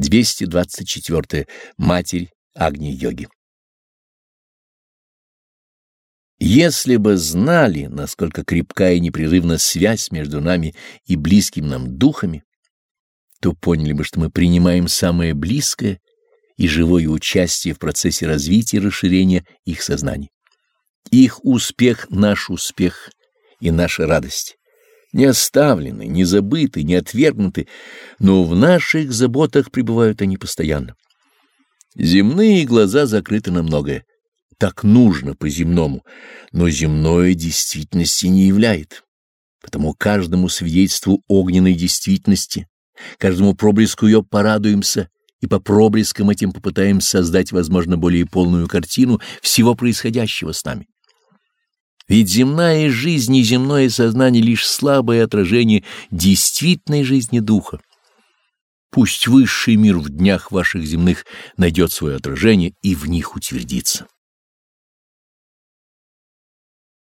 224. Матерь Агни-йоги. Если бы знали, насколько крепка и непрерывна связь между нами и близким нам духами, то поняли бы, что мы принимаем самое близкое и живое участие в процессе развития и расширения их сознаний. Их успех — наш успех и наша радость не оставлены, не забыты, не отвергнуты, но в наших заботах пребывают они постоянно. Земные глаза закрыты на многое. Так нужно по-земному, но земное действительности не являет. Потому каждому свидетельству огненной действительности, каждому проблеску ее порадуемся и по проблескам этим попытаемся создать, возможно, более полную картину всего происходящего с нами. Ведь земная жизнь и земное сознание — лишь слабое отражение действительной жизни духа. Пусть высший мир в днях ваших земных найдет свое отражение и в них утвердится.